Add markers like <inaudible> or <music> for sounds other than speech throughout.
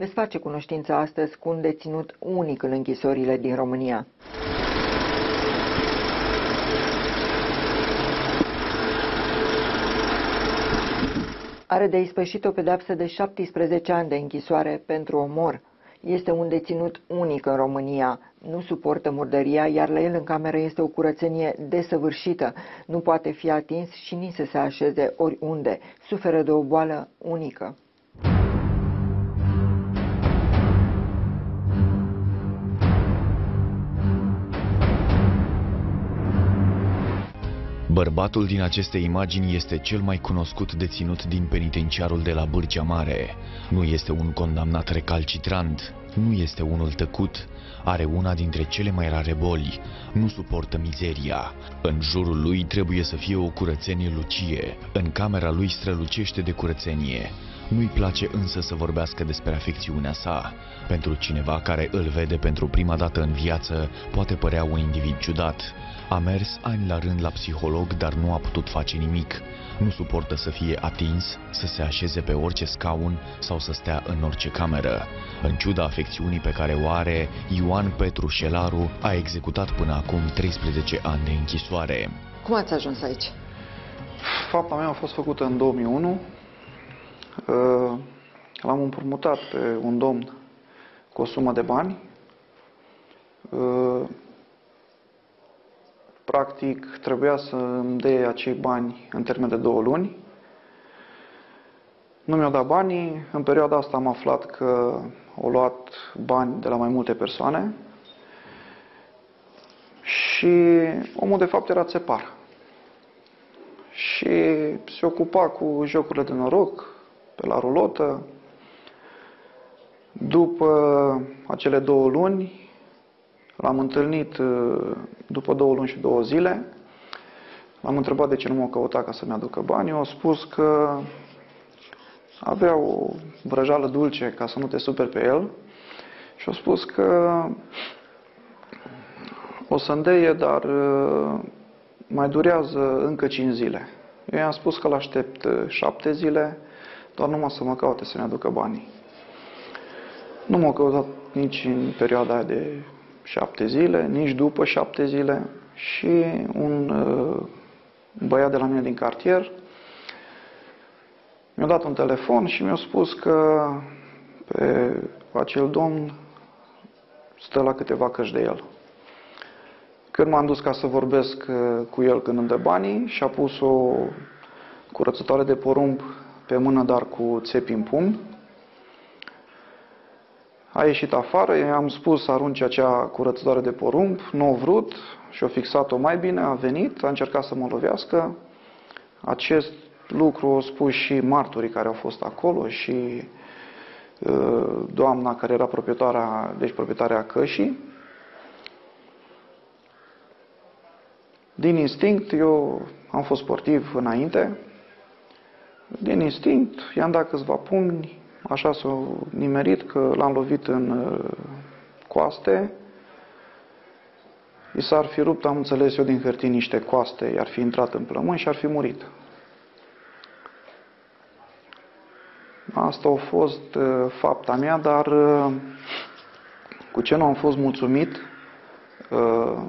Veți face cunoștință astăzi cu un deținut unic în închisorile din România. Are de ispășit o pedapsă de 17 ani de închisoare pentru omor. Este un deținut unic în România. Nu suportă murdăria, iar la el în cameră este o curățenie desăvârșită. Nu poate fi atins și nici să se așeze oriunde. Suferă de o boală unică. Bărbatul din aceste imagini este cel mai cunoscut deținut din penitenciarul de la Bârcea Mare. Nu este un condamnat recalcitrant, nu este unul tăcut, are una dintre cele mai rare boli, nu suportă mizeria. În jurul lui trebuie să fie o curățenie lucie, în camera lui strălucește de curățenie. Nu-i place însă să vorbească despre afecțiunea sa. Pentru cineva care îl vede pentru prima dată în viață, poate părea un individ ciudat. A mers ani la rând la psiholog, dar nu a putut face nimic. Nu suportă să fie atins, să se așeze pe orice scaun sau să stea în orice cameră. În ciuda afecțiunii pe care o are, Ioan Petru Șelaru a executat până acum 13 ani de închisoare. Cum ați ajuns aici? Fapta mea a fost făcută în 2001. Uh, l-am împrumutat pe un domn cu o sumă de bani. Uh, practic, trebuia să îmi dea acei bani în termen de două luni. Nu mi-au dat banii. În perioada asta am aflat că au luat bani de la mai multe persoane și omul de fapt era țepar. Și se ocupa cu jocurile de noroc pe la rulotă. După acele două luni, L-am întâlnit uh, după două luni și două zile. L-am întrebat de ce nu m-au căutat ca să-mi aducă bani. Eu au spus că avea o vrăjală dulce ca să nu te super pe el. Și au spus că o să îndeie, dar uh, mai durează încă 5 zile. Eu i-am spus că l-aștept uh, șapte zile, doar numai să mă caute să-mi aducă banii. Nu m-au căutat nici în perioada aia de șapte zile, nici după șapte zile și un uh, băiat de la mine din cartier mi-a dat un telefon și mi-a spus că pe acel domn stă la câteva căști de el. Când m-am dus ca să vorbesc uh, cu el când îmi dă banii și a pus o curățătoare de porumb pe mână, dar cu țepi în pumn, a ieșit afară, i-am spus să arunce acea curățătoare de porumb, nu a vrut și a fixat-o mai bine, a venit, a încercat să mă lovească. Acest lucru au spus și marturii care au fost acolo și uh, doamna care era proprietarea, deci proprietarea cășii. Din instinct, eu am fost sportiv înainte, din instinct i-am dat câțiva pumni, Așa s-a nimerit că l-am lovit în uh, coaste. I s-ar fi rupt, am înțeles eu, din hârtii niște coaste, i-ar fi intrat în plămâni și ar fi murit. Asta a fost uh, fapta mea, dar uh, cu ce nu am fost mulțumit, uh,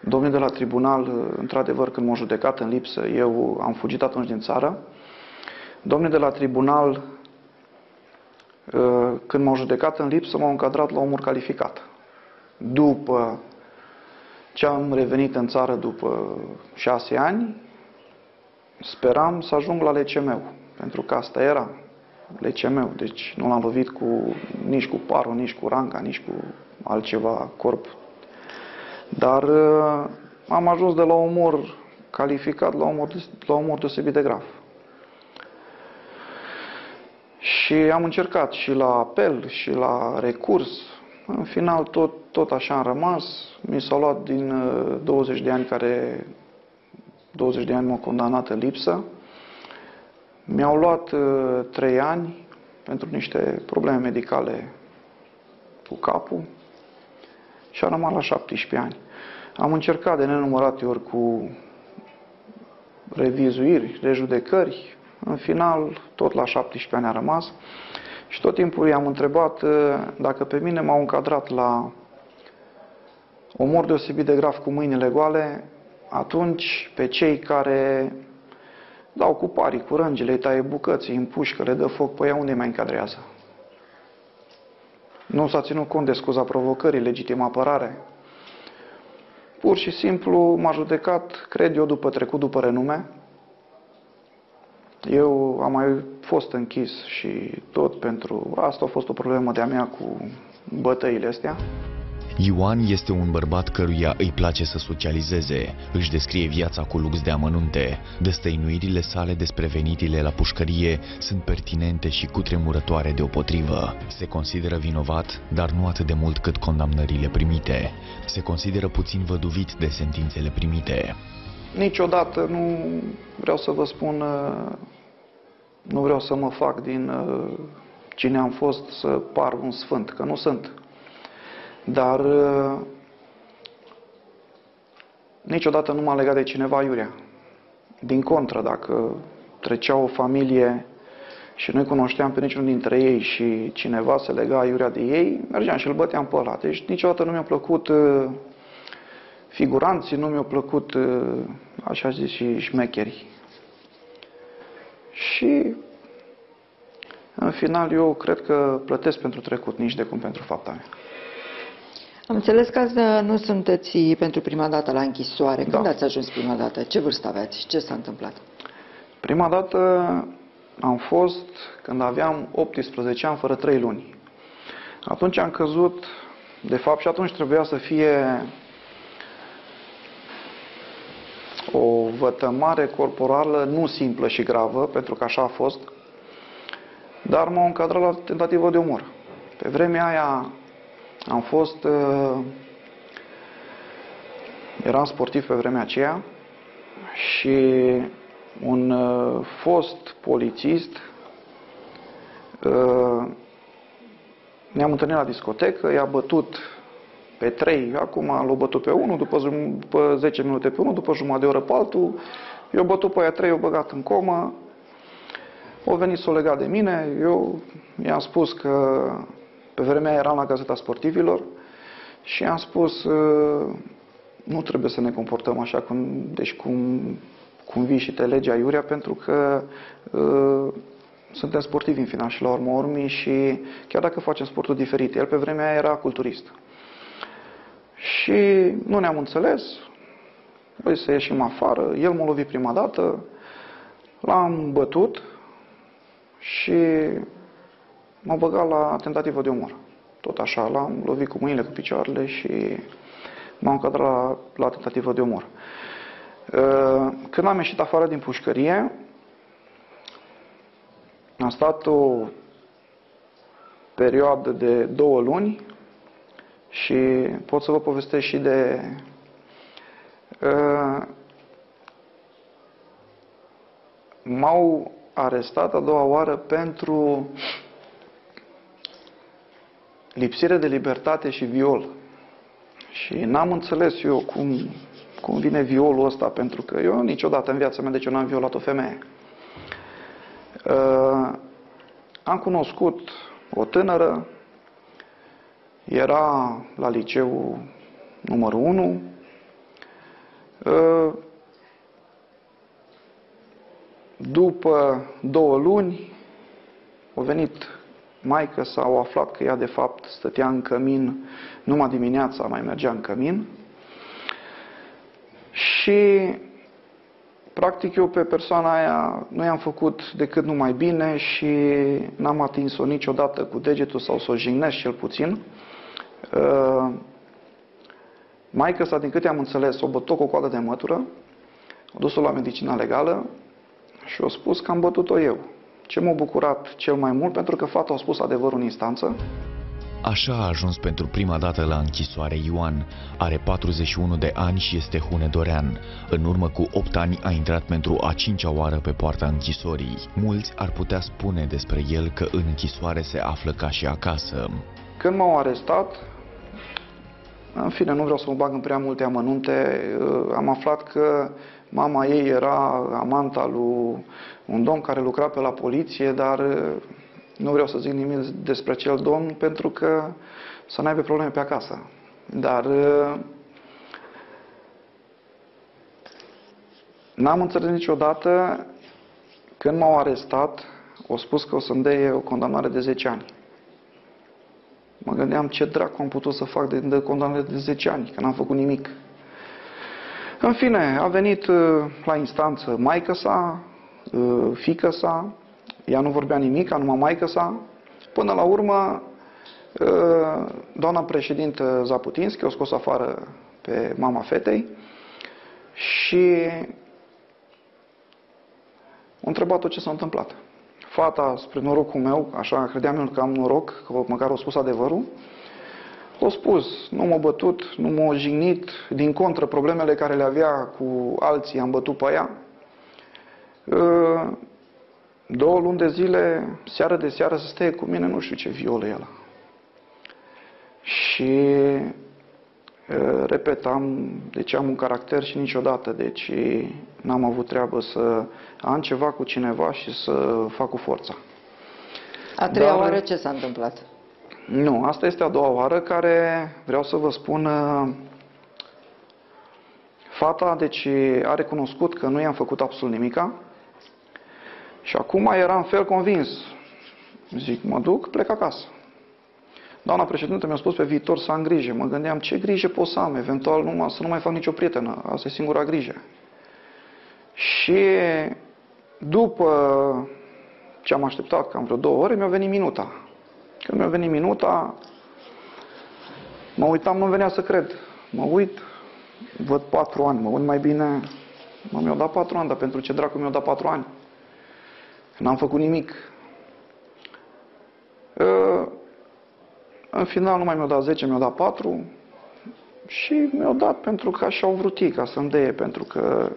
domnul de la tribunal, uh, într-adevăr, când m-a judecat în lipsă, eu am fugit atunci din țară, domnul de la tribunal Uh, când m-au judecat în lipsă, m-au încadrat la omor calificat. După ce am revenit în țară după șase ani, speram să ajung la LCM, pentru că asta era LCM, deci nu l-am lovit cu, nici cu parul, nici cu ranca, nici cu altceva corp. Dar uh, am ajuns de la omor calificat la omor, la omor deosebit de grav. Și am încercat și la apel și la recurs. În final tot, tot așa am rămas. Mi s-au luat din 20 uh, de ani care 20 de ani m-au condamnat în lipsă. Mi-au luat 3 uh, ani pentru niște probleme medicale cu capul și am rămas la 17 ani. Am încercat de nenumărate ori cu revizuiri, rejudecări, în final, tot la 17 ani a rămas Și tot timpul i-am întrebat uh, dacă pe mine m-au încadrat la omor deosebit de grav cu mâinile goale, atunci pe cei care dau cu parii, cu rângile, îi taie bucății, împușcă, le dă foc, pe ea unde mai încadrează? Nu s-a ținut cont de scuza provocării, legitimă apărare. Pur și simplu m-a judecat, cred eu, după trecut, după renume. Eu am mai fost închis și tot pentru... Asta a fost o problemă de-a mea cu bătăile astea. Ioan este un bărbat căruia îi place să socializeze, își descrie viața cu lux de amănunte. Destăinuirile sale despre venitile la pușcărie sunt pertinente și cutremurătoare deopotrivă. Se consideră vinovat, dar nu atât de mult cât condamnările primite. Se consideră puțin văduvit de sentințele primite. Niciodată nu vreau să vă spun, nu vreau să mă fac din cine am fost să par un sfânt, că nu sunt. Dar uh, niciodată nu m-a legat de cineva iurea. Din contră, dacă trecea o familie și noi cunoșteam pe niciunul dintre ei și cineva se lega iurea de ei, mergeam și îl băteam pe ăla. Deci niciodată nu mi-a plăcut uh, figuranții, nu mi-au plăcut, uh, așa zis, și șmecherii. Și în final eu cred că plătesc pentru trecut, nici de cum pentru fapta mea. Am înțeles că azi uh, nu sunteți pentru prima dată la închisoare. Când da. ați ajuns prima dată? Ce vârstă aveați? Ce s-a întâmplat? Prima dată am fost când aveam 18 ani, fără 3 luni. Atunci am căzut, de fapt, și atunci trebuia să fie o vătămare corporală nu simplă și gravă, pentru că așa a fost, dar m-au încadrat la tentativă de omor. Pe vremea aia am fost, uh, eram sportiv pe vremea aceea și un uh, fost polițist uh, ne-am întâlnit la discotecă, i-a bătut pe trei, acum l-a bătut pe unul, după, după 10 minute pe unul, după jumătate de oră pe altul, i-a bătut pe aia trei, i-a băgat în comă, o venit să o lega de mine, eu i-am spus că pe vremea eram la Gazeta Sportivilor și am spus ă, nu trebuie să ne comportăm așa cum, deci cum, cum vii și te legea Iurea pentru că uh, suntem sportivi în final și la urmă urmii și chiar dacă facem sportul diferit, el pe vremea aia era culturist. Și nu ne-am înțeles, voi să ieșim afară, el m-a lovit prima dată, l-am bătut și m-a băgat la tentativă de omor. Tot așa, l-am lovit cu mâinile, cu picioarele și m-am încadrat la, la tentativă de omor. Uh, când am ieșit afară din pușcărie, am stat o perioadă de două luni și pot să vă povestesc și de uh, m-au arestat a doua oară pentru lipsire de libertate și viol. Și n-am înțeles eu cum, cum vine violul ăsta, pentru că eu niciodată în viața mea, de ce n-am violat o femeie. Uh, am cunoscut o tânără, era la liceu numărul 1, uh, după două luni, a venit maică s-au aflat că ea de fapt stătea în cămin, numai dimineața mai mergea în cămin și practic eu pe persoana aia nu i-am făcut decât numai bine și n-am atins-o niciodată cu degetul sau să o jignesc cel puțin. Uh, maică sa, din câte am înțeles, o bătut cu o coadă de mătură, a dus-o la medicina legală și a spus că am bătut-o eu. Ce m-a bucurat cel mai mult, pentru că fata a spus adevărul în instanță. Așa a ajuns pentru prima dată la închisoare Ioan. Are 41 de ani și este hunedorean. În urmă cu 8 ani a intrat pentru a cincea oară pe poarta închisorii. Mulți ar putea spune despre el că în închisoare se află ca și acasă. Când m-au arestat, în fine, nu vreau să mă bag în prea multe amănunte, am aflat că mama ei era amanta lui un domn care lucra pe la poliție, dar Nu vreau să zic nimic despre acel domn pentru că să n-aibă probleme pe acasă. Dar uh, n-am înțeles niciodată când m-au arestat, au spus că o să-mi dea o condamnare de 10 ani. Mă gândeam ce dracu am putut să fac de, de condamnare de 10 ani, că n-am făcut nimic. În fine, a venit uh, la instanță maică sa, uh, fică sa, ea nu vorbea nimic, numai maică sa. Până la urmă, uh, doamna președintă Zaputinski o scos afară pe mama fetei și a întrebat-o ce s-a întâmplat. Fata, spre norocul meu, așa credeam eu că am noroc, că măcar o spus adevărul, o spus, nu m-a bătut, nu m-a jignit, din contră, problemele care le avea cu alții am bătut pe ea. Ă, două luni de zile, seară de seară, să stea cu mine, nu știu ce violă el. Și repet, am, deci am un caracter și niciodată, deci n-am avut treabă să am ceva cu cineva și să fac cu forța. A treia Dar, oară ce s-a întâmplat? Nu, asta este a doua oară care vreau să vă spun fata, deci a recunoscut că nu i-am făcut absolut nimica și acum era în fel convins. Zic, mă duc, plec acasă. Doamna președinte mi-a spus pe viitor să am grijă. Mă gândeam ce grijă pot să am, eventual numai, să nu mai fac nicio prietenă. Asta e singura grijă. Și după ce am așteptat cam vreo două ore, mi-a venit minuta. Când mi-a venit minuta, mă uitam, nu venea să cred. Mă uit, văd patru ani, mă uit mai bine. Mă, mi-au dat patru ani, dar pentru ce dracu mi-au dat patru ani? N-am făcut nimic. Uh, în final nu mai mi-au dat 10, mi-au dat 4 și mi-au dat pentru că așa au vrut ei, ca să-mi deie, pentru că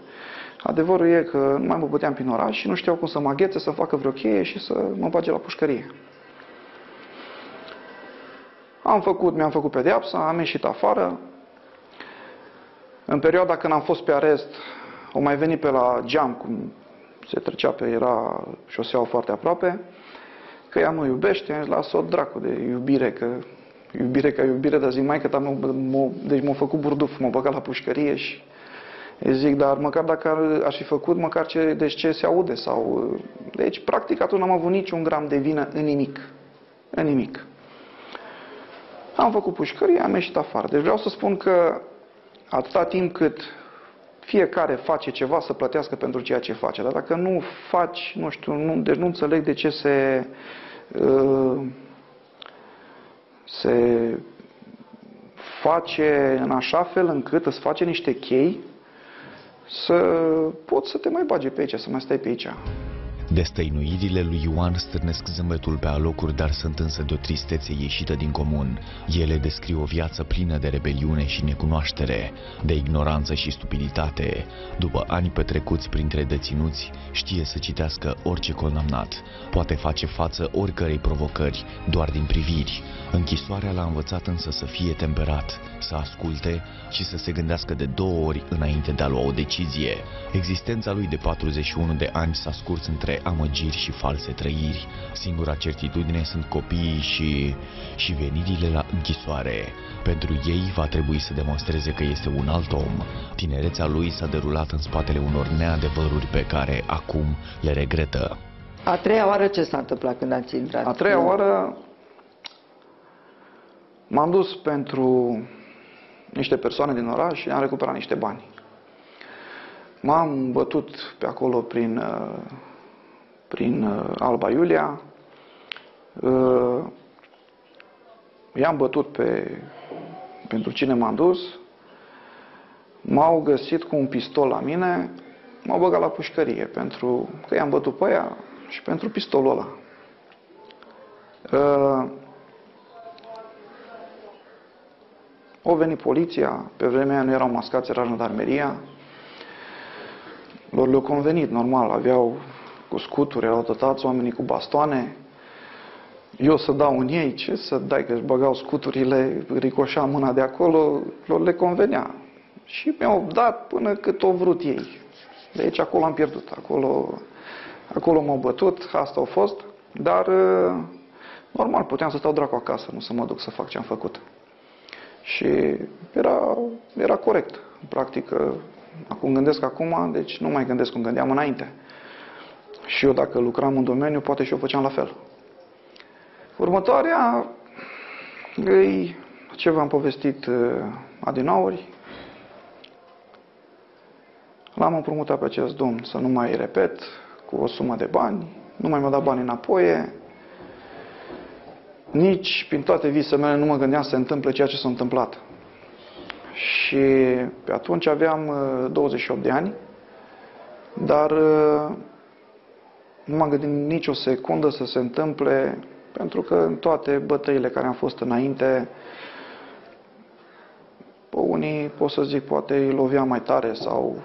adevărul e că nu mai mă puteam prin oraș și nu știau cum să mă aghețe, să facă vreo cheie și să mă bage la pușcărie. Am făcut, mi-am făcut pedeapsa, am ieșit afară. În perioada când am fost pe arest, o mai venit pe la geam, cum se trecea pe, era șoseaua foarte aproape, că ea nu iubește, am las-o dracu de iubire, că iubire ca iubire, dar zic, mai că m-a, deci m-a făcut burduf, m-a băgat la pușcărie și zic, dar măcar dacă aș fi făcut, măcar ce, deci ce se aude sau... Deci, practic, atunci n-am avut niciun gram de vină în nimic. În nimic. Am făcut pușcărie, am ieșit afară. Deci vreau să spun că atâta timp cât fiecare face ceva să plătească pentru ceea ce face. Dar dacă nu faci, nu știu, nu, deci nu înțeleg de ce se uh, se face în așa fel încât îți face niște chei să poți să te mai bage pe aici, să mai stai pe aici. Destăinuirile lui Ioan stârnesc zâmbetul pe alocuri, dar sunt însă de o tristețe ieșită din comun. Ele descriu o viață plină de rebeliune și necunoaștere, de ignoranță și stupiditate. După ani petrecuți printre deținuți, știe să citească orice condamnat. Poate face față oricărei provocări, doar din priviri. Închisoarea l-a învățat însă să fie temperat, să asculte și să se gândească de două ori înainte de a lua o decizie. Existența lui de 41 de ani s-a scurs între amăgiri și false trăiri. Singura certitudine sunt copiii și... și venirile la închisoare. Pentru ei va trebui să demonstreze că este un alt om. Tinerețea lui s-a derulat în spatele unor neadevăruri pe care acum le regretă. A treia oară ce s-a întâmplat când ați intrat? A treia oară m-am dus pentru niște persoane din oraș și am recuperat niște bani. M-am bătut pe acolo prin, uh, prin uh, Alba Iulia. Uh, i-am bătut pe, pentru cine m-am dus. M-au găsit cu un pistol la mine, m-au băgat la pușcărie pentru că i-am bătut pe ea și pentru pistolul ăla. O venit poliția, pe vremea aia nu erau mascați, era jandarmeria. Lor le-au convenit, normal, aveau cu scuturi, erau tătați oamenii cu bastoane. Eu să dau în ei, ce să dai, că își băgau scuturile, ricoșa mâna de acolo, lor le convenea. Și mi-au dat până cât o vrut ei. De aici acolo am pierdut, acolo, acolo m-au bătut, asta a fost. Dar, uh, normal, puteam să stau dracu acasă, nu să mă duc să fac ce am făcut. Și era, era corect. Practic, uh, acum gândesc acum, deci nu mai gândesc cum gândeam înainte. Și eu dacă lucram în domeniu, poate și eu făceam la fel. Următoarea îi ce v-am povestit uh, adinauri. L-am împrumutat pe acest domn să nu mai repet cu o sumă de bani, nu mai mi-a dat bani înapoi. Nici prin toate visele mele nu mă gândeam să se întâmple ceea ce s-a întâmplat. Și pe atunci aveam 28 uh, de ani, dar uh, nu m-am gândit nicio secundă să se întâmple, pentru că în toate bătăile care am fost înainte, pe unii, pot să zic, poate îi lovea mai tare sau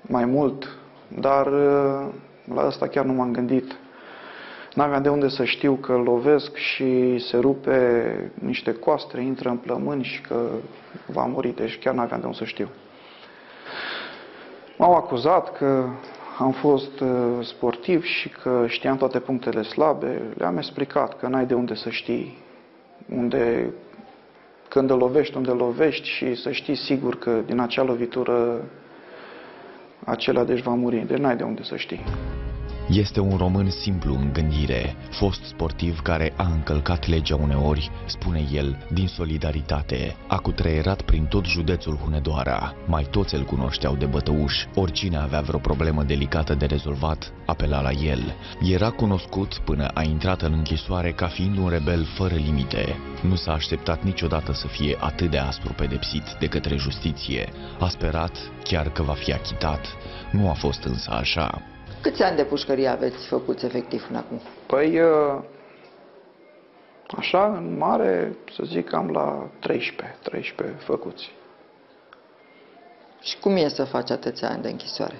mai mult, dar uh, la asta chiar nu m-am gândit. N-aveam de unde să știu că lovesc și se rupe niște coastre, intră în plămâni și că va muri, deci chiar n-aveam de unde să știu. M-au acuzat că am fost uh, sportiv și că știam toate punctele slabe. Le-am explicat că n-ai de unde să știi unde, când îl lovești, unde lovești și să știi sigur că din acea lovitură acela deci va muri. Deci n-ai de unde să știi. Este un român simplu în gândire, fost sportiv care a încălcat legea uneori, spune el, din solidaritate. A cutreierat prin tot județul Hunedoara. Mai toți îl cunoșteau de bătăuș. Oricine avea vreo problemă delicată de rezolvat, apela la el. Era cunoscut până a intrat în închisoare ca fiind un rebel fără limite. Nu s-a așteptat niciodată să fie atât de aspru pedepsit de către justiție. A sperat chiar că va fi achitat. Nu a fost însă așa. Câți ani de pușcărie aveți făcut efectiv până acum? Păi, ă, așa, în mare, să zic, am la 13, 13 făcuți. Și cum e să faci atâția ani de închisoare?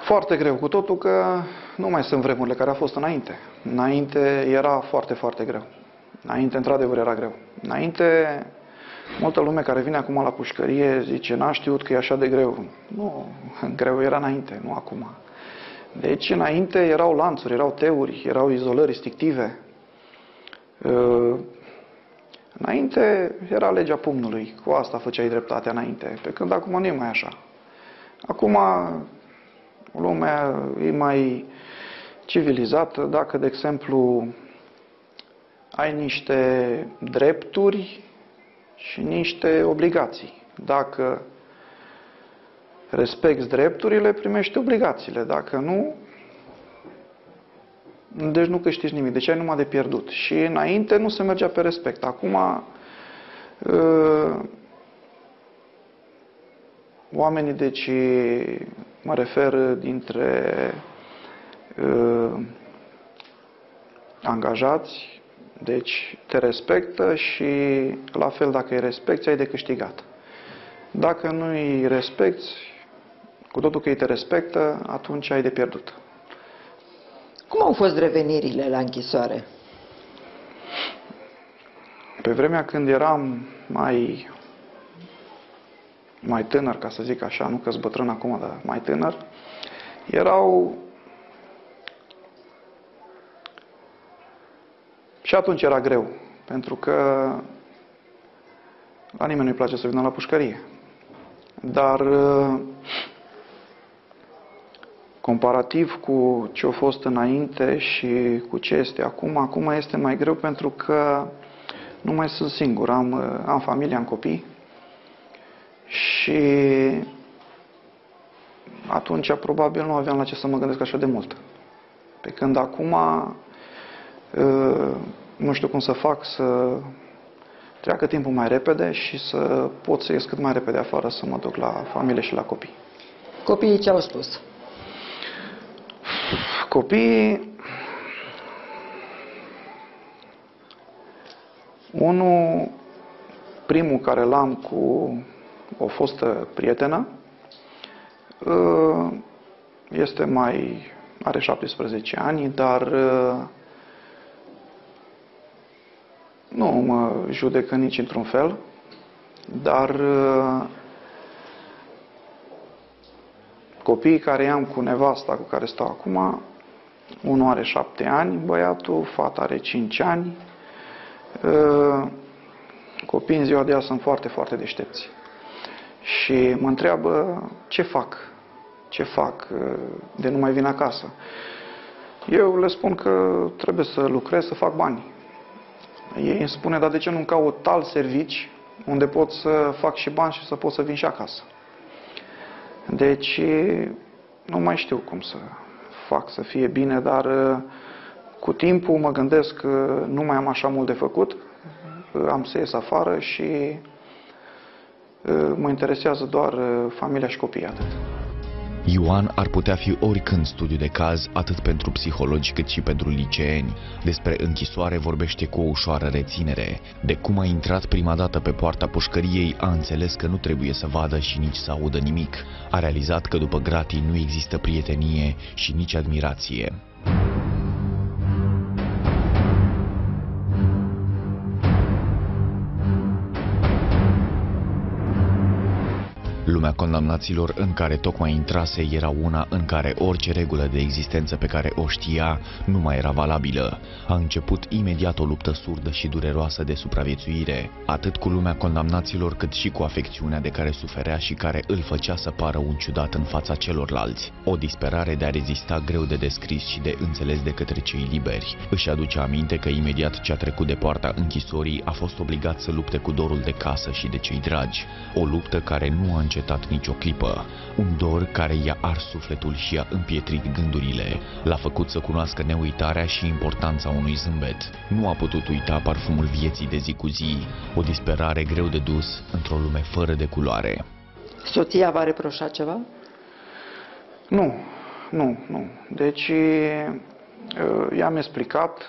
Foarte greu, cu totul că nu mai sunt vremurile care au fost înainte. Înainte era foarte, foarte greu. Înainte, într-adevăr, era greu. Înainte, Multă lume care vine acum la pușcărie zice, n-a știut că e așa de greu. Nu, <laughs> greu era înainte, nu acum. Deci înainte erau lanțuri, erau teuri, erau izolări restrictive. Ă, înainte era legea pumnului, cu asta făceai dreptatea înainte, pe când acum nu e mai așa. Acum lumea e mai civilizată, dacă, de exemplu, ai niște drepturi, și niște obligații. Dacă respecti drepturile, primești obligațiile. Dacă nu, deci nu câștigi nimic. Deci ai numai de pierdut. Și înainte nu se mergea pe respect. Acum ă, oamenii, deci mă refer dintre ă, angajați, deci te respectă și la fel dacă îi respecti, ai de câștigat. Dacă nu îi respecti, cu totul că ei te respectă, atunci ai de pierdut. Cum au fost revenirile la închisoare? Pe vremea când eram mai, mai tânăr, ca să zic așa, nu că bătrân acum, dar mai tânăr, erau Și atunci era greu, pentru că la nimeni nu-i place să vină la pușcărie. Dar comparativ cu ce a fost înainte și cu ce este acum, acum este mai greu pentru că nu mai sunt singur, am, am familie, am copii și atunci probabil nu aveam la ce să mă gândesc așa de mult. Pe când acum nu știu cum să fac să treacă timpul mai repede și să pot să ies cât mai repede afară să mă duc la familie și la copii. Copiii ce au spus? Copiii Unul, primul care l-am cu o fostă prietenă, este mai, are 17 ani, dar nu mă judecă nici într-un fel, dar uh, copiii care am cu nevasta cu care stau acum, Unul are șapte ani, băiatul, fata are cinci ani. Uh, copiii în ziua de azi sunt foarte, foarte deștepți. Și mă întreabă ce fac, ce fac uh, de nu mai vin acasă. Eu le spun că trebuie să lucrez, să fac bani. Ei îmi spune, dar de ce nu caut alt servici unde pot să fac și bani și să pot să vin și acasă? Deci, nu mai știu cum să fac să fie bine, dar uh, cu timpul mă gândesc că nu mai am așa mult de făcut, am să ies afară și uh, mă interesează doar uh, familia și copiii atât. Ioan ar putea fi oricând studiu de caz, atât pentru psihologi cât și pentru liceeni. Despre închisoare vorbește cu o ușoară reținere. De cum a intrat prima dată pe poarta pușcăriei, a înțeles că nu trebuie să vadă și nici să audă nimic. A realizat că după gratii nu există prietenie și nici admirație. Lumea condamnaților în care tocmai intrase era una în care orice regulă de existență pe care o știa nu mai era valabilă. A început imediat o luptă surdă și dureroasă de supraviețuire, atât cu lumea condamnaților cât și cu afecțiunea de care suferea și care îl făcea să pară un ciudat în fața celorlalți. O disperare de a rezista greu de descris și de înțeles de către cei liberi. Își aduce aminte că imediat ce a trecut de poarta închisorii a fost obligat să lupte cu dorul de casă și de cei dragi. O luptă care nu a început încetat nicio clipă. Un dor care i-a ars sufletul și i-a împietrit gândurile. L-a făcut să cunoască neuitarea și importanța unui zâmbet. Nu a putut uita parfumul vieții de zi cu zi, o disperare greu de dus într-o lume fără de culoare. Soția va reproșa ceva? Nu, nu, nu. Deci i-am explicat,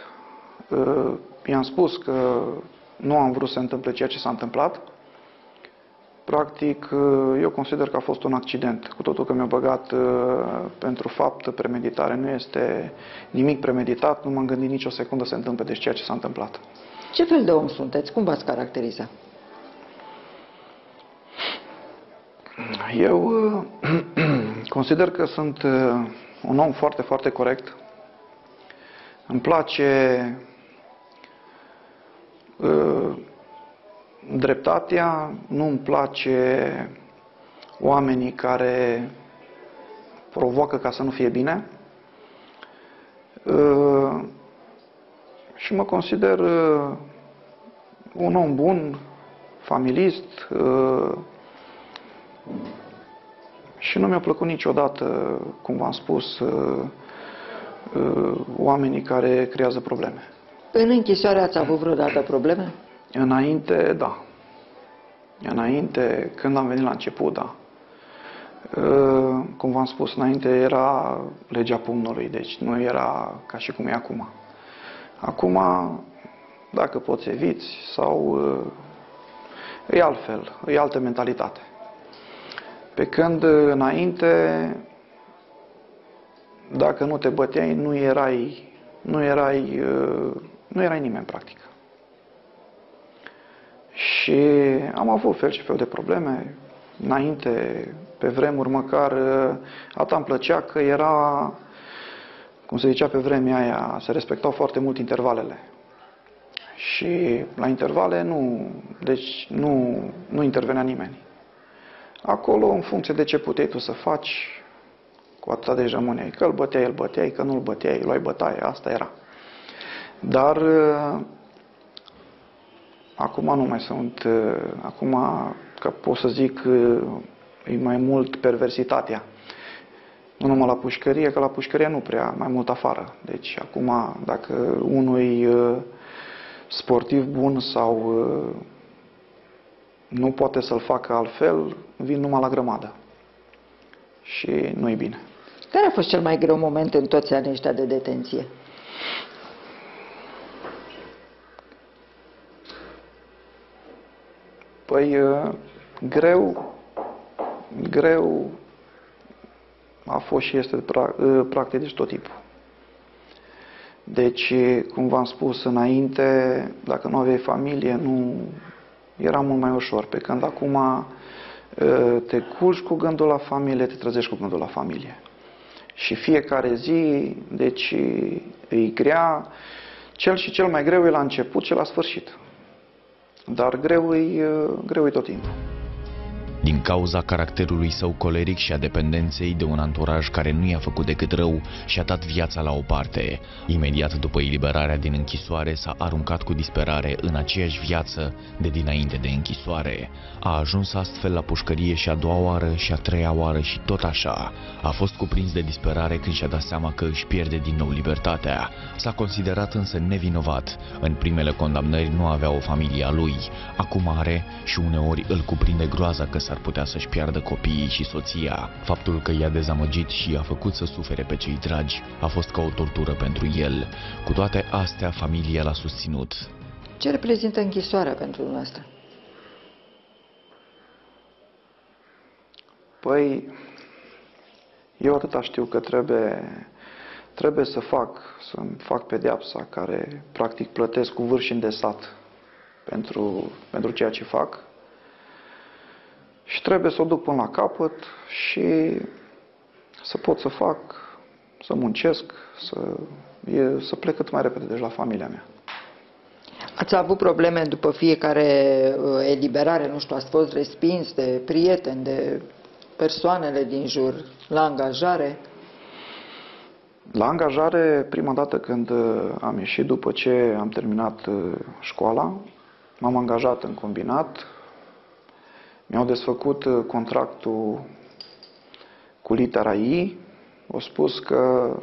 i-am spus că nu am vrut să se întâmple ceea ce s-a întâmplat, Practic, uh, eu consider că a fost un accident, cu totul că mi-a băgat uh, pentru fapt premeditare. Nu este nimic premeditat, nu m-am gândit nicio secundă să se întâmple deci ceea ce s-a întâmplat. Ce fel de om sunteți? Cum v-ați caracteriza? Eu uh, <clears throat> consider că sunt un om foarte, foarte corect. Îmi place dreptatea, nu-mi place oamenii care provoacă ca să nu fie bine uh, și mă consider uh, un om bun, familist uh, și nu mi-a plăcut niciodată, cum v-am spus, oamenii care creează probleme. În închisoare ați avut vreodată probleme? Înainte, da. Înainte, când am venit la început, da. Ă, cum v-am spus înainte, era legea pumnului, deci nu era ca și cum e acum. Acum, dacă poți eviți sau ă, e altfel, e altă mentalitate. Pe când înainte, dacă nu te băteai, nu erai, nu erai, ă, nu erai nimeni, practic. Și am avut fel și fel de probleme. Înainte, pe vremuri, măcar atât îmi plăcea că era, cum se zicea pe vremea aia, se respectau foarte mult intervalele. Și la intervale nu, deci nu, nu intervenea nimeni. Acolo, în funcție de ce puteai tu să faci, cu atâta de rămâneai. Că îl băteai, îl băteai, că nu îl băteai, luai bătaie, asta era. Dar Acum nu mai sunt, uh, acum că pot să zic e mai mult perversitatea. Nu numai la pușcărie, că la pușcărie nu prea, mai mult afară. Deci acum dacă unul e uh, sportiv bun sau uh, nu poate să-l facă altfel, vin numai la grămadă. Și nu e bine. Care a fost cel mai greu moment în toți anii ăștia de detenție? Păi, greu, greu a fost și este practic deci tot timpul. Deci, cum v-am spus înainte, dacă nu aveai familie, nu era mult mai ușor. Pe când acum te culci cu gândul la familie, te trezești cu gândul la familie. și fiecare zi, deci îi grea, cel și cel mai greu e la început și la sfârșit. Dar greu e, greu e tot timpul din cauza caracterului său coleric și a dependenței de un anturaj care nu i-a făcut decât rău și a dat viața la o parte. Imediat după eliberarea din închisoare s-a aruncat cu disperare în aceeași viață de dinainte de închisoare. A ajuns astfel la pușcărie și a doua oară și a treia oară și tot așa. A fost cuprins de disperare când și-a dat seama că își pierde din nou libertatea. S-a considerat însă nevinovat. În primele condamnări nu avea o familie a lui. Acum are și uneori îl cuprinde groaza că s-ar putea să-și piardă copiii și soția. Faptul că i-a dezamăgit și i-a făcut să sufere pe cei dragi a fost ca o tortură pentru el. Cu toate astea, familia l-a susținut. Ce reprezintă închisoarea pentru noastră? Păi, eu atâta știu că trebuie, trebuie să fac, să fac pedeapsa care practic plătesc cu vârf și îndesat pentru, pentru ceea ce fac și trebuie să o duc până la capăt și să pot să fac, să muncesc, să, e, să plec cât mai repede de la familia mea. Ați avut probleme după fiecare uh, eliberare, nu știu, ați fost respins de prieteni, de persoanele din jur, la angajare? La angajare, prima dată când uh, am ieșit după ce am terminat uh, școala, m-am angajat în combinat, mi-au desfăcut uh, contractul cu litera I, au spus că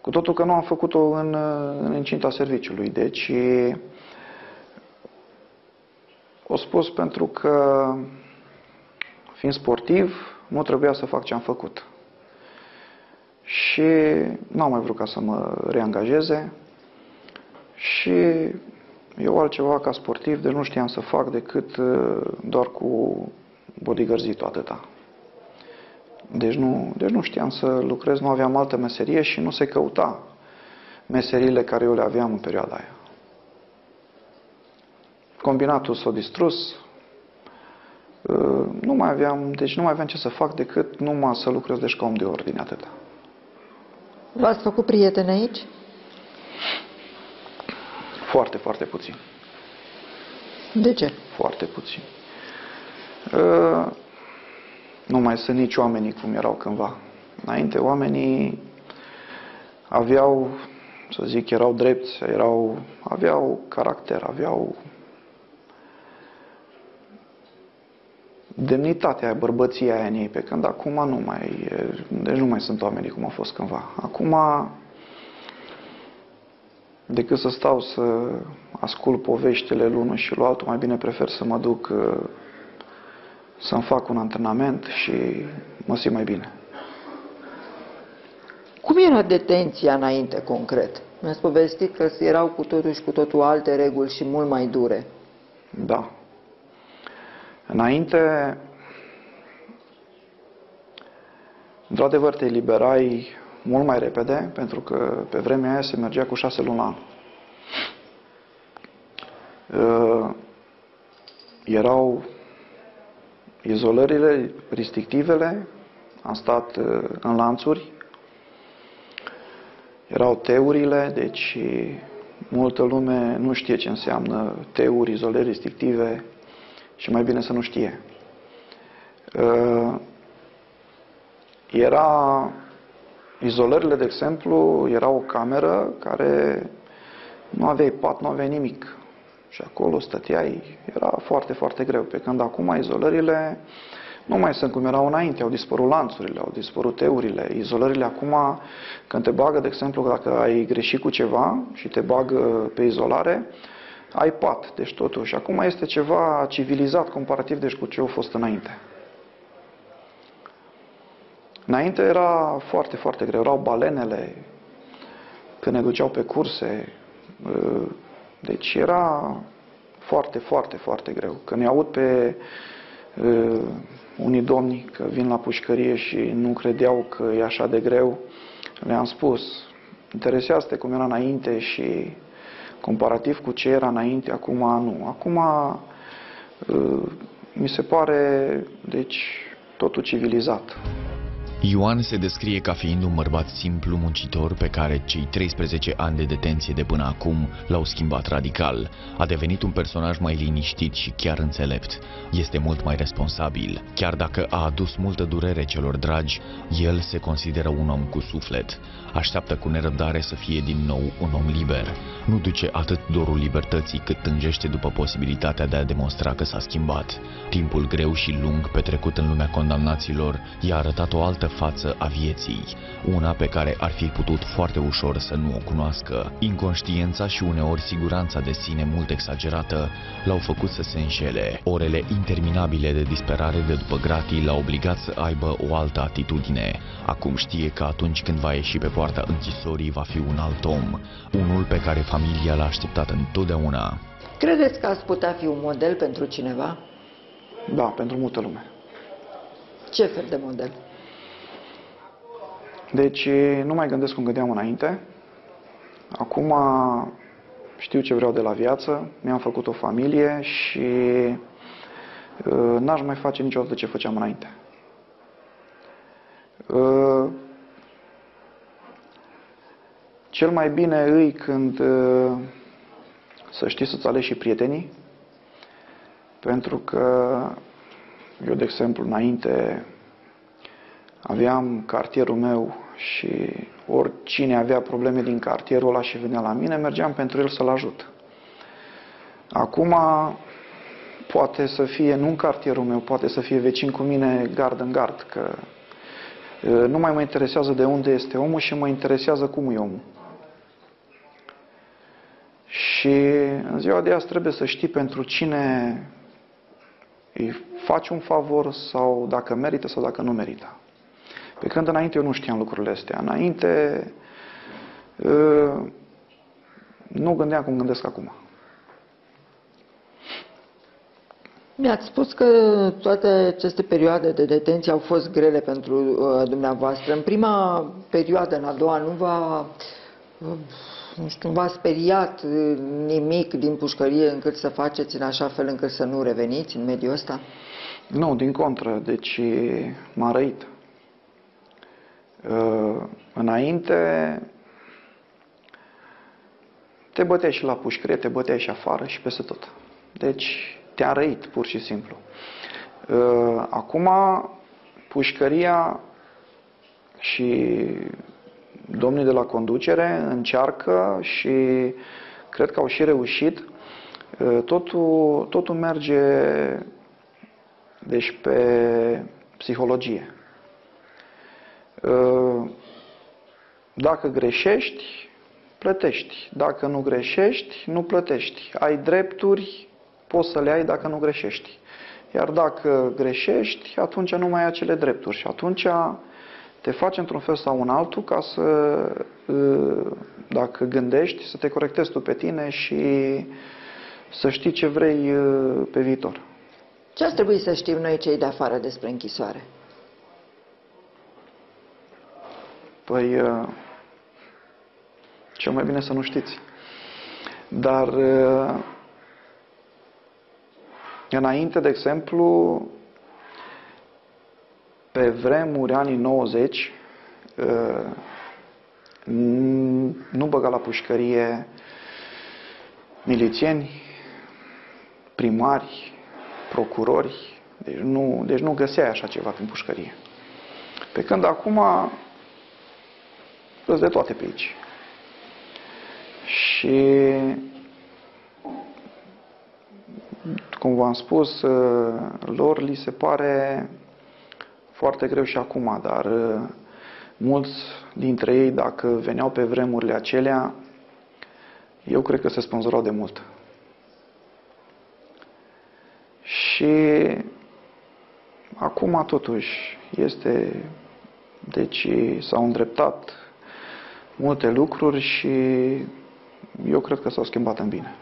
cu totul că nu am făcut-o în, uh, în incinta serviciului. Deci au spus pentru că fiind sportiv, nu trebuia să fac ce am făcut. Și n-au mai vrut ca să mă reangajeze și eu altceva ca sportiv, deci nu știam să fac decât uh, doar cu bodyguard atâta. Deci nu, deci nu știam să lucrez, nu aveam altă meserie și nu se căuta meseriile care eu le aveam în perioada aia. Combinatul s-a distrus, uh, nu mai aveam, deci nu mai aveam ce să fac decât numai să lucrez deci ca om de ordine atâta. V-ați făcut prieteni aici? Foarte, foarte puțin. De ce? Foarte puțin. Uh, nu mai sunt nici oamenii cum erau cândva. Înainte oamenii aveau, să zic, erau drepți, erau, aveau caracter, aveau demnitatea, bărbăția aia în ei, pe când acum nu mai, deci nu mai sunt oamenii cum au fost cândva. Acum decât să stau să ascult poveștile lunul și lui altul, mai bine prefer să mă duc uh, să-mi fac un antrenament și mă simt mai bine. Cum era detenția înainte, concret? Mi-ați povestit că erau cu totul și cu totul alte reguli și mult mai dure. Da. Înainte, într-adevăr, te eliberai mult mai repede, pentru că pe vremea aia se mergea cu șase luni an. Uh, erau izolările restrictivele, am stat uh, în lanțuri, erau teurile, deci multă lume nu știe ce înseamnă teuri, izolări restrictive și mai bine să nu știe. Uh, era Izolările, de exemplu, era o cameră care nu aveai pat, nu aveai nimic. Și acolo stăteai, era foarte, foarte greu. Pe când acum izolările nu mai sunt cum erau înainte, au dispărut lanțurile, au dispărut eurile. Izolările acum, când te bagă, de exemplu, dacă ai greșit cu ceva și te bagă pe izolare, ai pat, deci totuși. Acum este ceva civilizat comparativ deci cu ce a fost înainte. Înainte era foarte, foarte greu. Erau balenele când ne duceau pe curse. Uh, deci era foarte, foarte, foarte greu. Când ne aud pe uh, unii domni că vin la pușcărie și nu credeau că e așa de greu, le-am spus, interesează-te cum era înainte și comparativ cu ce era înainte, acum nu. Acum uh, mi se pare, deci, totul civilizat. Ioan se descrie ca fiind un bărbat simplu, muncitor, pe care cei 13 ani de detenție de până acum l-au schimbat radical. A devenit un personaj mai liniștit și chiar înțelept. Este mult mai responsabil. Chiar dacă a adus multă durere celor dragi, el se consideră un om cu suflet. Așteaptă cu nerăbdare să fie din nou un om liber. Nu duce atât dorul libertății cât tângește după posibilitatea de a demonstra că s-a schimbat. Timpul greu și lung petrecut în lumea condamnaților i-a arătat o altă față a vieții, una pe care ar fi putut foarte ușor să nu o cunoască. Inconștiența și uneori siguranța de sine mult exagerată l-au făcut să se înșele. Orele interminabile de disperare de după gratii l-au obligat să aibă o altă atitudine. Acum știe că atunci când va ieși pe poarta închisorii va fi un alt om, unul pe care familia l-a așteptat întotdeauna. Credeți că ați putea fi un model pentru cineva? Da, pentru multă lume. Ce fel de model? Deci nu mai gândesc cum gândeam înainte. Acum știu ce vreau de la viață, mi-am făcut o familie și uh, n-aș mai face niciodată ce făceam înainte. Uh, cel mai bine îi când uh, să știi să-ți alegi și prietenii, pentru că eu, de exemplu, înainte aveam cartierul meu și oricine avea probleme din cartierul ăla și venea la mine, mergeam pentru el să-l ajut. Acum poate să fie, nu în cartierul meu, poate să fie vecin cu mine gard în gard, că nu mai mă interesează de unde este omul și mă interesează cum e omul. Și în ziua de azi trebuie să știi pentru cine îi faci un favor sau dacă merită sau dacă nu merită. Pe când înainte eu nu știam lucrurile astea. Înainte nu gândeam cum gândesc acum. Mi-ați spus că toate aceste perioade de detenție au fost grele pentru uh, dumneavoastră. În prima perioadă, în a doua, nu v-a, uh, nu știu, v-a speriat nimic din pușcărie încât să faceți în așa fel încât să nu reveniți în mediul ăsta? Nu, din contră. Deci m-a răit. Uh, înainte te băteai și la pușcărie, te băteai și afară și peste tot. Deci te-a răit, pur și simplu. Uh, acum, pușcăria și domnii de la conducere încearcă și cred că au și reușit. Uh, totul, totul merge deci pe psihologie. Uh, dacă greșești, plătești. Dacă nu greșești, nu plătești. Ai drepturi, poți să le ai dacă nu greșești. Iar dacă greșești, atunci nu mai ai acele drepturi și atunci te faci într-un fel sau un altul ca să, dacă gândești, să te corectezi tu pe tine și să știi ce vrei pe viitor. Ce ar trebui să știm noi cei de afară despre închisoare? Păi, cel mai bine să nu știți. Dar Înainte, de exemplu, pe vremuri, anii 90, uh, nu băga la pușcărie milițieni, primari, procurori, deci nu, deci nu găseai așa ceva prin pușcărie. Pe când acum îți de toate pe aici. Și cum v-am spus, uh, lor li se pare foarte greu și acum, dar uh, mulți dintre ei, dacă veneau pe vremurile acelea, eu cred că se spânzurau de mult. Și acum totuși este, deci s-au îndreptat multe lucruri și eu cred că s-au schimbat în bine.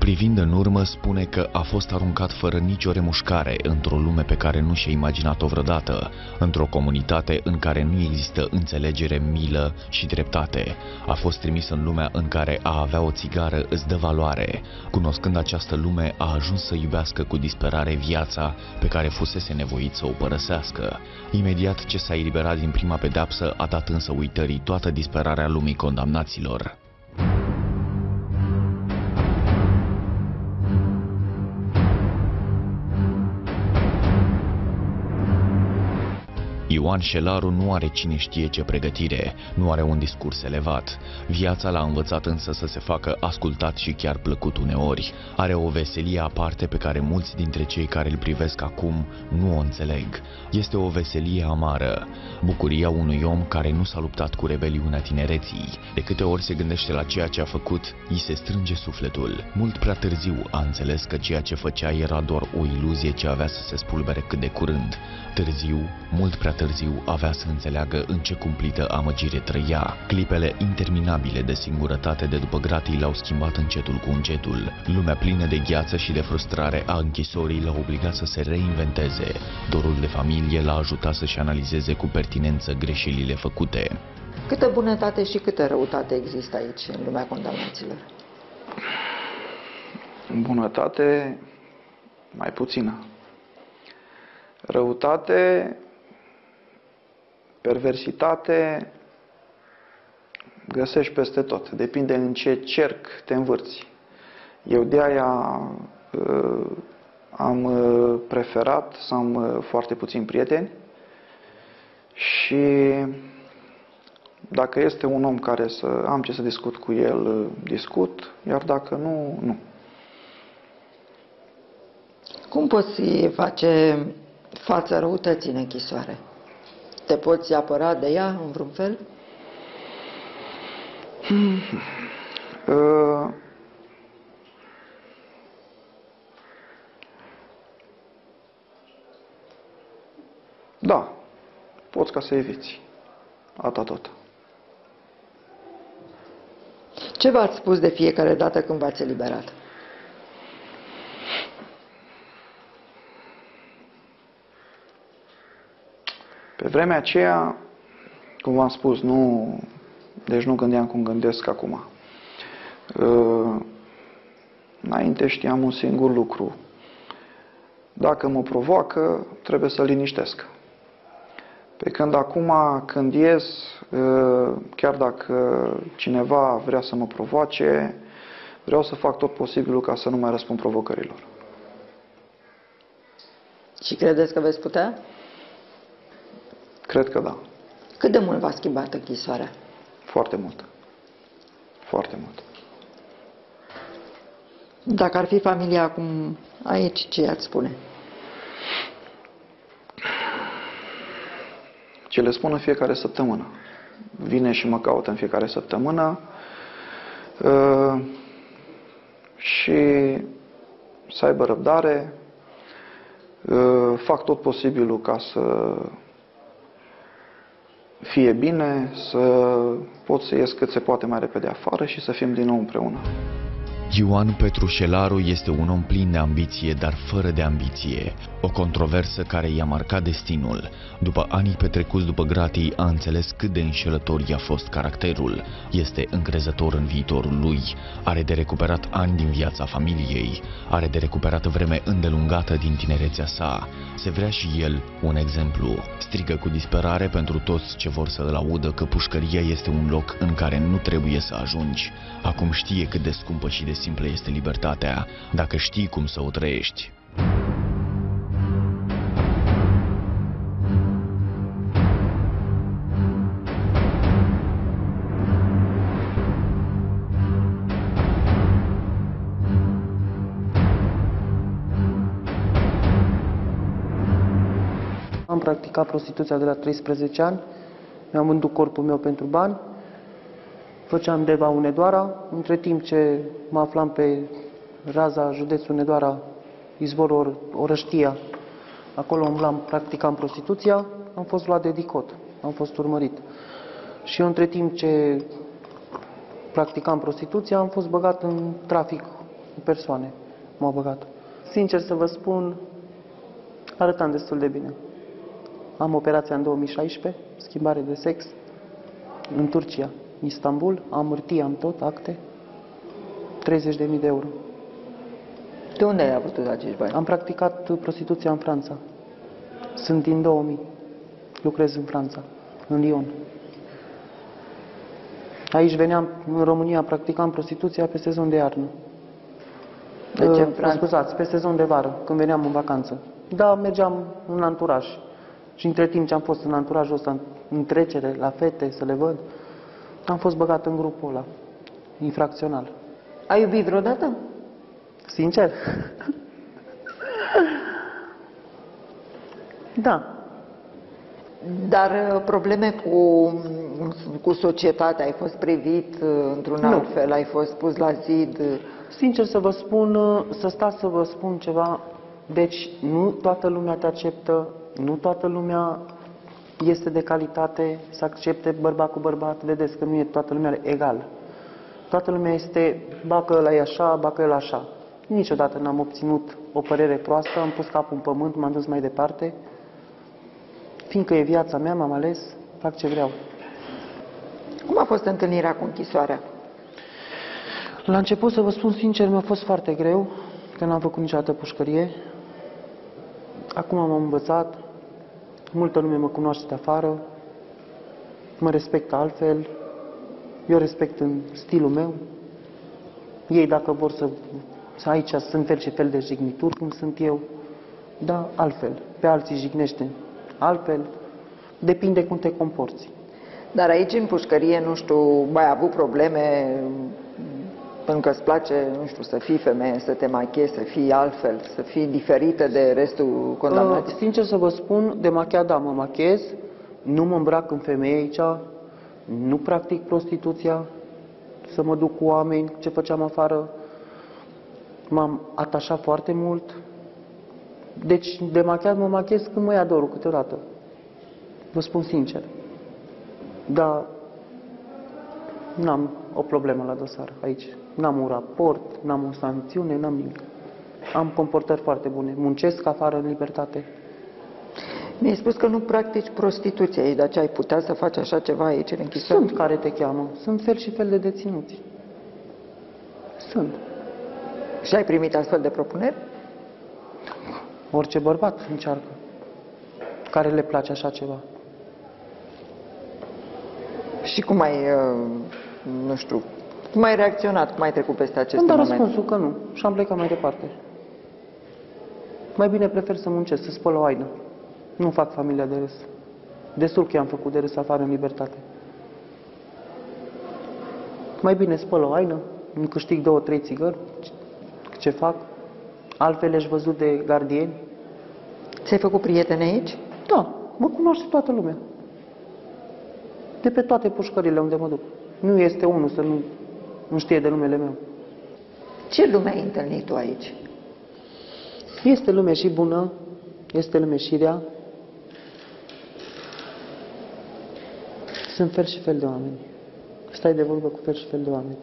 Privind în urmă, spune că a fost aruncat fără nicio remușcare într-o lume pe care nu și-a imaginat-o vreodată, într-o comunitate în care nu există înțelegere, milă și dreptate. A fost trimis în lumea în care a avea o țigară îți dă valoare. Cunoscând această lume, a ajuns să iubească cu disperare viața pe care fusese nevoit să o părăsească. Imediat ce s-a eliberat din prima pedapsă, a dat însă uitării toată disperarea lumii condamnaților. Ioan Șelaru nu are cine știe ce pregătire, nu are un discurs elevat. Viața l-a învățat însă să se facă ascultat și chiar plăcut uneori. Are o veselie aparte pe care mulți dintre cei care îl privesc acum nu o înțeleg. Este o veselie amară, bucuria unui om care nu s-a luptat cu rebeliunea tinereții. De câte ori se gândește la ceea ce a făcut, îi se strânge sufletul. Mult prea târziu a înțeles că ceea ce făcea era doar o iluzie ce avea să se spulbere cât de curând. Târziu, mult prea târziu, avea să înțeleagă în ce cumplită amăgire trăia. Clipele interminabile de singurătate de după gratii l-au schimbat încetul cu încetul. Lumea plină de gheață și de frustrare a închisorii l-a obligat să se reinventeze. Dorul de familie l-a ajutat să-și analizeze cu pertinență greșelile făcute. Câtă bunătate și câtă răutate există aici, în lumea condamnaților? Bunătate mai puțină. Răutate, perversitate, găsești peste tot. Depinde în ce cerc te învârți. Eu de aia uh, am uh, preferat să am uh, foarte puțini prieteni și dacă este un om care să am ce să discut cu el, discut, iar dacă nu, nu. Cum poți face față răutății în închisoare? Te poți apăra de ea în vreun fel? Uh, da, poți ca să eviți. Ata tot. Ce v-ați spus de fiecare dată când v-ați eliberat? Pe vremea aceea, cum v-am spus, nu, deci nu gândeam cum gândesc acum. Uh, înainte știam un singur lucru. Dacă mă provoacă, trebuie să liniștesc. Pe când acum, când ies, uh, chiar dacă cineva vrea să mă provoace, vreau să fac tot posibilul ca să nu mai răspund provocărilor. Și credeți că veți putea? Cred că da. Cât de mult v-a schimbat închisoarea? Foarte mult. Foarte mult. Dacă ar fi familia acum aici, ce ați spune? Ce le spun în fiecare săptămână. Vine și mă caută în fiecare săptămână uh, și să aibă răbdare, uh, fac tot posibilul ca să fie bine, să pot să ies cât se poate mai repede afară și să fim din nou împreună. Ioan Petrușelaru este un om plin de ambiție, dar fără de ambiție. O controversă care i-a marcat destinul. După anii petrecuți după gratii, a înțeles cât de înșelător i-a fost caracterul. Este încrezător în viitorul lui. Are de recuperat ani din viața familiei. Are de recuperat vreme îndelungată din tinerețea sa. Se vrea și el un exemplu. Strigă cu disperare pentru toți ce vor să îl audă că pușcăria este un loc în care nu trebuie să ajungi. Acum știe cât de scumpă și de simplă este libertatea, dacă știi cum să o trăiești. Am practicat prostituția de la 13 ani, mi-am vândut corpul meu pentru bani, făceam Deva Unedoara, între timp ce mă aflam pe raza județul Unedoara, izvorul Orăștia, acolo umblam, practicam prostituția, am fost luat de dicot, am fost urmărit. Și eu între timp ce practicam prostituția, am fost băgat în trafic persoane m-au băgat. Sincer să vă spun, arătam destul de bine. Am operația în 2016, schimbare de sex, în Turcia, Istanbul, am hârtie, am tot, acte, 30.000 de euro. De unde ai avut acești bani? Am practicat prostituția în Franța. Sunt din 2000. Lucrez în Franța, în Lyon. Aici veneam, în România, practicam prostituția pe sezon de iarnă. De ce în Uh, Franța? Scuzați, pe sezon de vară, când veneam în vacanță. Da, mergeam în anturaj. Și între timp ce am fost în anturajul ăsta, în trecere, la fete, să le văd, am fost băgat în grupul ăla, infracțional. Ai iubit vreodată? Sincer? da, Dar uh, probleme cu, cu societatea, ai fost privit uh, într-un Nu. alt fel, ai fost pus la zid. uh, Sincer să vă spun, să stați să vă spun ceva, deci nu toată lumea te acceptă, nu toată lumea este de calitate să accepte bărbat cu bărbat, vedeți că nu e toată lumea egal. Toată lumea este, bacă ăla e așa, bacă el așa. Niciodată n-am obținut o părere proastă, am pus capul în pământ, m-am dus mai departe. Fiindcă e viața mea, m-am ales, fac ce vreau. Cum a fost întâlnirea cu închisoarea? La început, să vă spun sincer, mi-a fost foarte greu, că n-am făcut niciodată pușcărie. Acum am învățat, multă lume mă cunoaște de afară, mă respectă altfel, eu respect în stilul meu. Ei, dacă vor să, să aici sunt fel și fel de jignituri, cum sunt eu, da, altfel. Pe alții jignește altfel, depinde cum te comporți. Dar aici, în pușcărie, nu știu, ai avut probleme pentru că îți place, nu știu, să fii femeie, să te machiezi, să fii altfel, să fii diferită de restul condamnați? Uh, sincer să vă spun, de machiat, da, mă machez, nu mă îmbrac în femeie aici, nu practic prostituția, să mă duc cu oameni, ce făceam afară. M-am atașat foarte mult. Deci, de machiat mă machez când mă ia dorul câteodată. Vă spun sincer. Dar n-am o problemă la dosar aici. N-am un raport, n-am o sancțiune, n-am nimic. Am comportări foarte bune. Muncesc afară în libertate. Mi-ai spus că nu practici prostituția aici, dar ce ai putea să faci așa ceva aici, în închisoare? Sunt care te cheamă. Sunt fel și fel de deținuți. Sunt. Și ai primit astfel de propuneri? Orice bărbat încearcă. Care le place așa ceva. Și cum ai, uh, nu știu, cum ai reacționat, cum ai trecut peste aceste Îmi dat momente? răspunsul că nu. Și am plecat mai departe. Mai bine prefer să muncesc, să spăl o aină. Nu fac familia de râs. Destul că i-am făcut de râs afară în libertate. Mai bine spăl o aină, îmi câștig două, trei țigări, ce- ce fac. Altfel ești văzut de gardieni. Ți-ai făcut prieteni aici? Da, mă cunoaște toată lumea. De pe toate pușcările unde mă duc. Nu este unul să nu, nu știe de numele meu. Ce lume ai întâlnit tu aici? Este lume și bună, este lume și rea. Sunt fel și fel de oameni. Stai de vorbă cu fel și fel de oameni.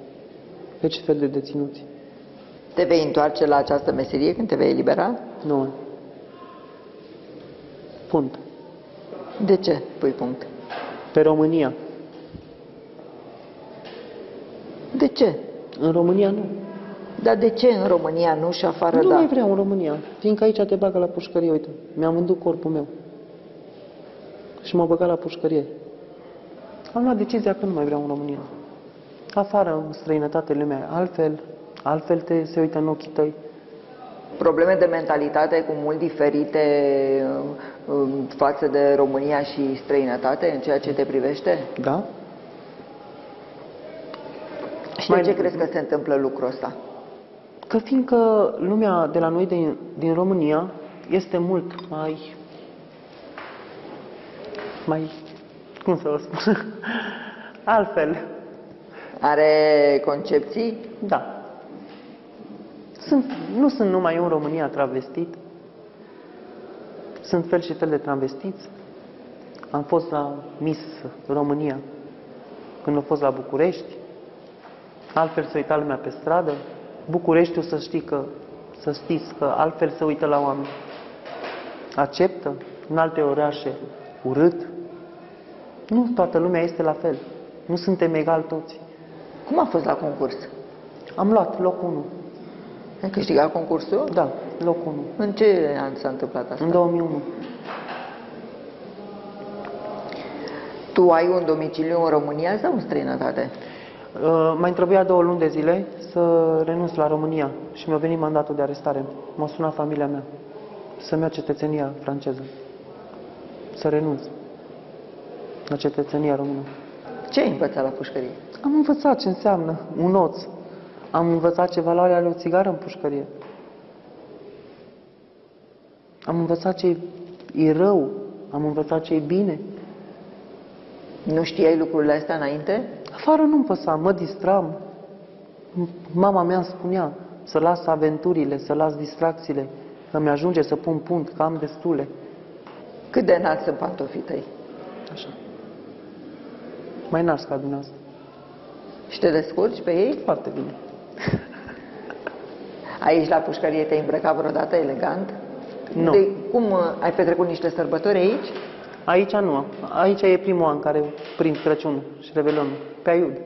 Fel și fel de deținuți. Te vei întoarce la această meserie când te vei elibera? Nu. Punct. De ce pui punct? Pe România. De ce? În România nu. Dar de ce în România nu și afară nu da? mai vreau în România. Fiindcă aici te bagă la pușcărie, uite. Mi-am vândut corpul meu. Și m-a băgat la pușcărie. Am luat decizia că nu mai vreau în România. Afară, în străinătate, lumea, altfel, altfel te, se uită în ochii tăi. Probleme de mentalitate cu mult diferite uh, uh, față de România și străinătate în ceea ce te privește? Da? Și Mai- de ce crezi că se întâmplă lucrul ăsta? Că fiindcă lumea de la noi din, din România este mult mai... mai... cum să vă spun? <laughs> altfel. Are concepții? Da. Sunt, nu sunt numai eu în România travestit. Sunt fel și fel de travestiți. Am fost la Miss România când am fost la București. Altfel se uita lumea pe stradă. Bucureștiul să știi că, să știți că altfel se uită la oameni. Acceptă în alte orașe urât. Nu toată lumea este la fel. Nu suntem egali toți. Cum a fost la concurs? Am luat locul 1. Ai câștigat concursul? Da, locul 1. În ce an s-a întâmplat asta? În 2001. Tu ai un domiciliu în România sau în străinătate? Uh, mai trebuia două luni de zile să renunț la România și mi-a venit mandatul de arestare. M-a sunat familia mea să-mi ia cetățenia franceză. Să renunț la cetățenia română. Ce ai învățat la pușcărie? Am învățat ce înseamnă un oț. Am învățat ce valoare are o țigară în pușcărie. Am învățat ce e rău. Am învățat ce e bine. Nu știai lucrurile astea înainte? Afară nu-mi păsa, mă distram. Mama mea îmi spunea să las aventurile, să las distracțiile, că mi-ajunge să pun punct, că am destule. Cât de înalt sunt pantofii tăi? Așa. Mai nas ca dumneavoastră. Și te descurci pe ei? Foarte bine. <laughs> Aici la pușcărie te-ai îmbrăcat vreodată elegant? Nu. De, cum uh, ai petrecut niște sărbători aici? Aici nu. Aici e primul an care prind Crăciunul și Revelionul. Pe Aiud.